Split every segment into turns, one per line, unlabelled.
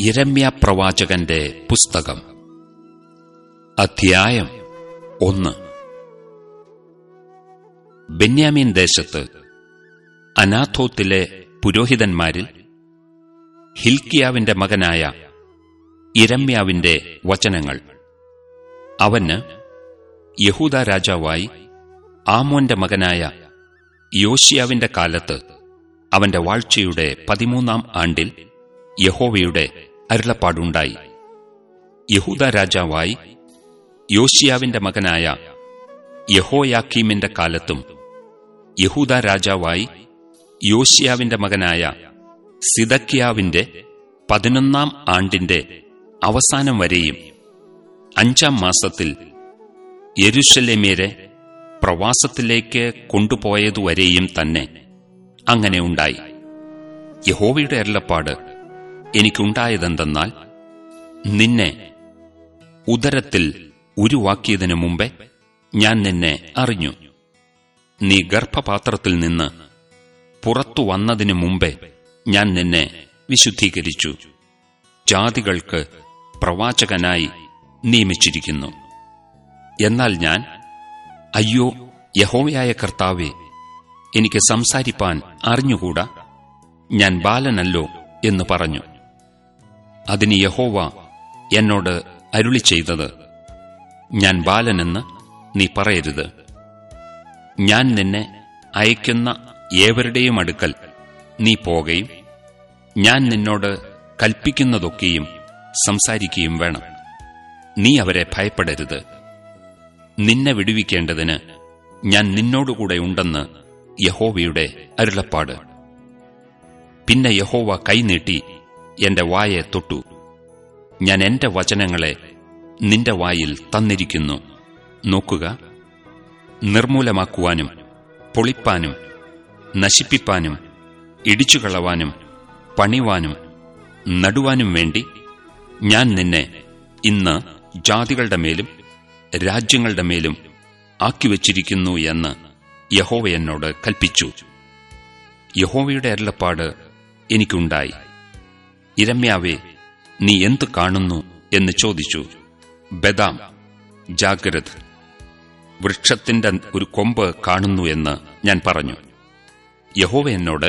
ഇരമ്യ പ്രവാചകന്റെ പുസ്തകം. അധ്യായം ഒന്ന്. ബെന്യാമീൻ ദേശത്ത് അനാഥോത്തിലെ പുരോഹിതന്മാരിൽ ഹിൽക്കിയാവിന്റെ മകനായ ഇരമ്യാവിന്റെ വചനങ്ങൾ. അവന് യഹൂദ രാജാവായി ആമോന്റെ മകനായ യോഷിയാവിന്റെ കാലത്ത് അവന്റെ വാഴ്ചയുടെ പതിമൂന്നാം ആണ്ടിൽ യഹോവയുടെ അരുളപ്പാടുണ്ടായി. യഹൂദ രാജാവായി യോശിയാവിന്റെ മകനായ യഹോയാക്കീമിന്റെ കാലത്തും യഹൂദ രാജാവായി യോശിയാവിന്റെ മകനായ സിദക്കിയാവിന്റെ പതിനൊന്നാം ആണ്ടിന്റെ അവസാനം വരെയും അഞ്ചാം മാസത്തിൽ യരുഷലേമേരെ പ്രവാസത്തിലേക്ക് കൊണ്ടുപോയതുവരെയും തന്നെ അങ്ങനെ ഉണ്ടായി. യഹോവയുടെ അരുളപ്പാട് എനിക്കുണ്ടായതെന്തെന്നാൽ നിന്നെ ഉദരത്തിൽ ഉരുവാക്കിയതിനു മുമ്പേ ഞാൻ നിന്നെ അറിഞ്ഞു. നീ ഗർഭപാത്രത്തിൽ നിന്ന് പുറത്തു വന്നതിനു മുമ്പേ ഞാൻ നിന്നെ വിശുദ്ധീകരിച്ചു. ജാതികൾക്ക് പ്രവാചകനായി നിയമിച്ചിരിക്കുന്നു. എന്നാൽ ഞാൻ അയ്യോ യഹോവയായ കർത്താവെ എനിക്ക് സംസാരിപ്പാൻ അറിഞ്ഞുകൂടാ? ഞാൻ ബാലനല്ലോ എന്ന് പറഞ്ഞു. അതിന് യഹോവ എന്നോട് അരുളി ചെയ്തത്. ഞാൻ ബാലനെന്ന് നീ പറയരുത്. ഞാൻ നിന്നെ അയക്കുന്ന ഏവരുടെയും അടുക്കൽ നീ പോകുകയും ഞാൻ നിന്നോട് കൽപ്പിക്കുന്നതൊക്കെയും സംസാരിക്കുകയും വേണം. നീ അവരെ ഭയപ്പെടരുത്. നിന്നെ വിടുവിക്കേണ്ടതിന് ഞാൻ നിന്നോടുകൂടെ ഉണ്ടെന്ന് യഹോവയുടെ അരുളപ്പാട്. പിന്നെ യഹോവ കൈനീട്ടി എന്റെ വായെ തൊട്ടു. ഞാൻ എന്റെ വചനങ്ങളെ നിന്റെ വായിൽ തന്നിരിക്കുന്നു. നോക്കുക. നിർമൂലമാക്കുവാനും പൊളിപ്പാനും നശിപ്പിപ്പാനും ഇടിച്ചുകളവാനും പണിവാനും നടുവാനും വേണ്ടി ഞാൻ നിന്നെ ഇന്ന് ജാതികളുടെ മേലും രാജ്യങ്ങളുടെ മേലും ആക്കിവച്ചിരിക്കുന്നു എന്ന് യഹോവ എന്നോട് കൽപ്പിച്ചു. യഹോവയുടെ അരുളപ്പാട് എനിക്കുണ്ടായി. ഇരമ്യാവേ നീ എന്തു കാണുന്നു എന്ന് ചോദിച്ചു. ബദാം ജാഗ്രത്. വൃക്ഷത്തിന്റെ ഒരു കൊമ്പ് കാണുന്നു എന്ന് ഞാൻ പറഞ്ഞു. യഹോവ എന്നോട്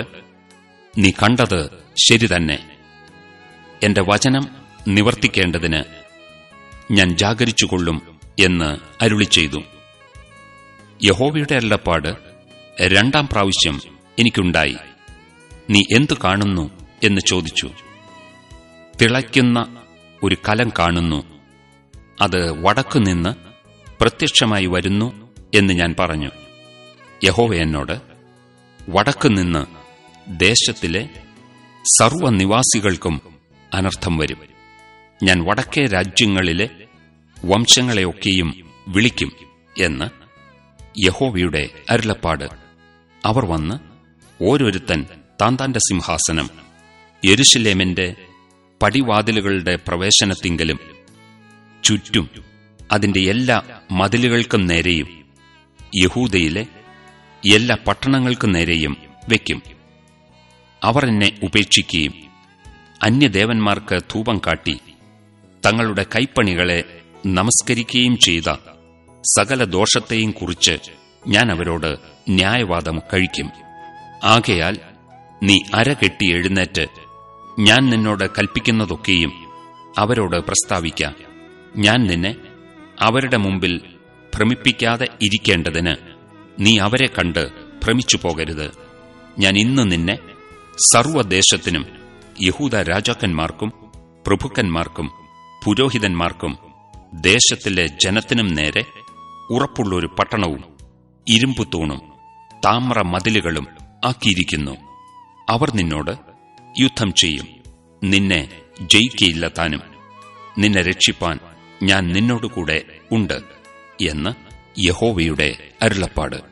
നീ കണ്ടത് ശരി തന്നെ. എന്റെ വചനം നിവർത്തിക്കേണ്ടതിന് ഞാൻ ജാഗരിച്ചുകൊള്ളും എന്ന് അരുളി ചെയ്തു. യഹോവയുടെ അരുളപ്പാട് രണ്ടാം പ്രാവശ്യം എനിക്കുണ്ടായി. നീ എന്തു കാണുന്നു? എന്ന് ചോദിച്ചു. തിളയ്ക്കുന്ന ഒരു കലം കാണുന്നു. അത് വടക്കുനിന്ന് പ്രത്യക്ഷമായി വരുന്നു എന്ന് ഞാൻ പറഞ്ഞു. യഹോവ എന്നോട് വടക്കുനിന്ന് ദേശത്തിലെ സർവനിവാസികൾക്കും അനർത്ഥം വരും. ഞാൻ വടക്കേ രാജ്യങ്ങളിലെ വംശങ്ങളെയൊക്കെയും വിളിക്കും എന്ന് യഹോവയുടെ അരുളപ്പാട്. അവർ വന്ന് ഓരോരുത്തൻ താന്താന്റെ സിംഹാസനം യെരുഷലേമിന്റെ പടിവാതിലുകളുടെ പ്രവേശനത്തിങ്കലും ചുറ്റും അതിന്റെ എല്ലാ മതിലുകൾക്കും നേരെയും യഹൂദയിലെ എല്ലാ പട്ടണങ്ങൾക്കും നേരെയും വയ്ക്കും അവർ എന്നെ ഉപേക്ഷിക്കുകയും അന്യദേവന്മാർക്ക് ധൂപം കാട്ടി തങ്ങളുടെ കൈപ്പണികളെ നമസ്കരിക്കുകയും ചെയ്ത സകല ദോഷത്തെയും കുറിച്ച് ഞാൻ അവരോട് ന്യായവാദം കഴിക്കും. ആകയാൽ നീ അരകെട്ടി എഴുന്നേറ്റ് ഞാൻ നിന്നോട് കൽപ്പിക്കുന്നതൊക്കെയും അവരോട് പ്രസ്താവിക്ക. ഞാൻ നിന്നെ അവരുടെ മുമ്പിൽ ഭ്രമിപ്പിക്കാതെ ഇരിക്കേണ്ടതിന് നീ അവരെ കണ്ട് ഭ്രമിച്ചു പോകരുത്. ഞാൻ ഇന്ന് നിന്നെ സർവദേശത്തിനും യഹൂദ രാജാക്കന്മാർക്കും പ്രഭുക്കന്മാർക്കും പുരോഹിതന്മാർക്കും ദേശത്തിലെ ജനത്തിനും നേരെ ഉറപ്പുള്ളൊരു പട്ടണവും ഇരുമ്പുത്തൂണും താമ്ര മതിലുകളും ആക്കിയിരിക്കുന്നു. അവർ നിന്നോട് യുദ്ധം ചെയ്യും. നിന്നെ ജയിക്കയില്ല താനും. നിന്നെ രക്ഷിപ്പാൻ ഞാൻ നിന്നോടുകൂടെ ഉണ്ട് എന്ന് യഹോവയുടെ അരുളപ്പാട്.